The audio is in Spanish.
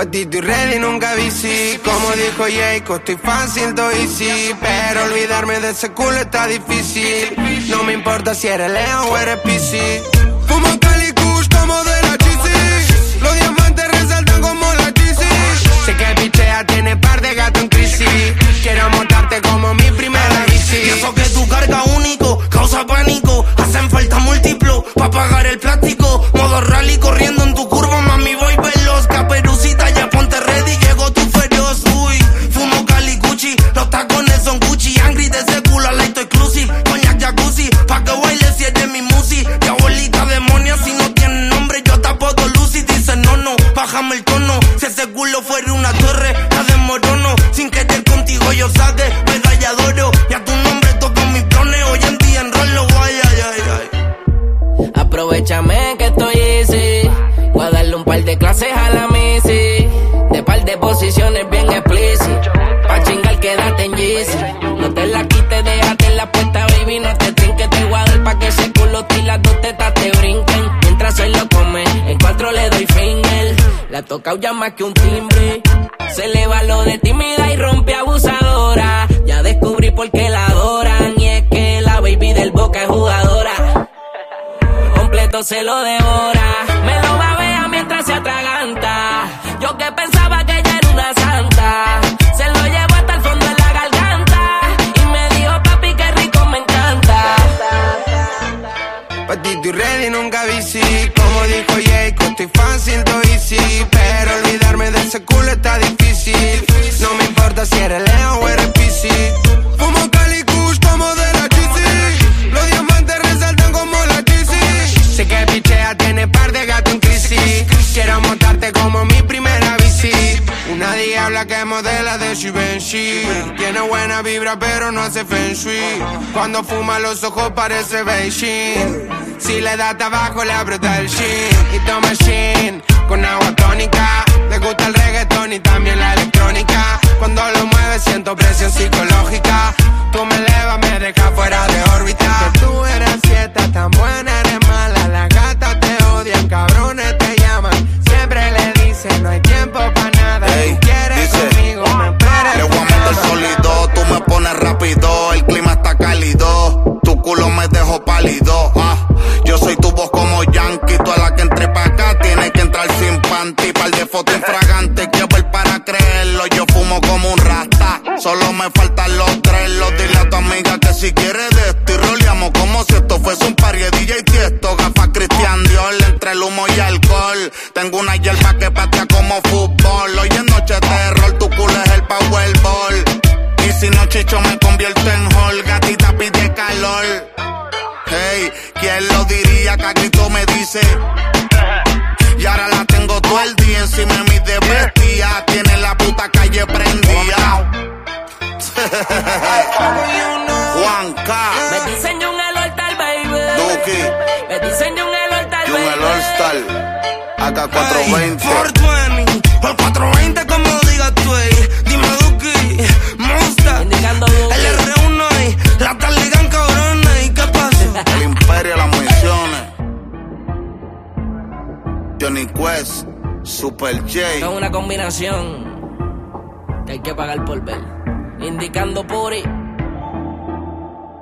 Patito y ready nunca bici. Como dijo Jayco, estoy fácil, to easy. Pero olvidarme de ese culo está difícil. No me importa si eres Leo o eres PC. Fumo Cali Kush como de exclusive. Coñac jacuzzi, pa' que baile si es de mi musi. Y abuelita demonia, si no tiene nombre, yo tapo Lucy. Dice no, no, bájame el tono. Si ese culo fuera una torre, la desmorono. Sin querer contigo yo saque medalla de oro. Y a tu nombre toco mis clones, hoy en día enrollo. Ay, ay, ay, ay. Aprovechame que estoy easy. Voy darle un par de clases a la Missy. De par de posiciones bien explícitas. Pa' chingar, quédate en Yeezy. No te la quites, la puerta, baby. No te trinques, te voy pa' que ese culo y las dos tetas te brinquen. Mientras él lo come, en cuatro le doy finger. La toca ya más que un timbre. Se le va lo de tímida y rompe abusadora. Ya descubrí por qué la adoran. Y es que la baby del boca es jugadora completo se lo devora. Como dijo Jayco, estoy fácil, to easy. Pero olvidarme de ese culo está difícil. No me importa si eres Leo o eres PC. Fumo Cali Kush como de la GC. Los diamantes resaltan como la GC. Sé que pichea tiene par de gato en crisis. Quiero montarte como mi primera bici. Una diabla que modela de Givenchy. Tiene buena vibra pero no hace feng shui. Cuando fuma los ojos parece Beijing. Si le da tabaco le aprieta el shin. Y toma shin con agua tónica. Le gusta el reggaetón y también la electrónica. Cuando solo me faltan los tres, los dile a tu amiga que si quiere de esto y roleamos como si esto fuese un party de DJ Tiesto, gafas Cristian Dior, entre el humo y alcohol, tengo una hierba que patea como fútbol, hoy es noche de terror, tu culo es el powerball, y si no chicho me convierto en hall, gatita pide calor. Hey, ¿quién lo diría grito me dice? Y ahora la tengo todo el día encima de mi de Duki. Me diseño un altar, Y un el All Star. Acá 420. 420, o 420 como digas tú, ey. Dime Duki, Monster, Indicando el Duki. R1 y la tal ligan cabrona, ¿y qué pasa? El Imperio, las misiones. Johnny Quest. Super J. Es una combinación que hay que pagar por ver. Indicando puri.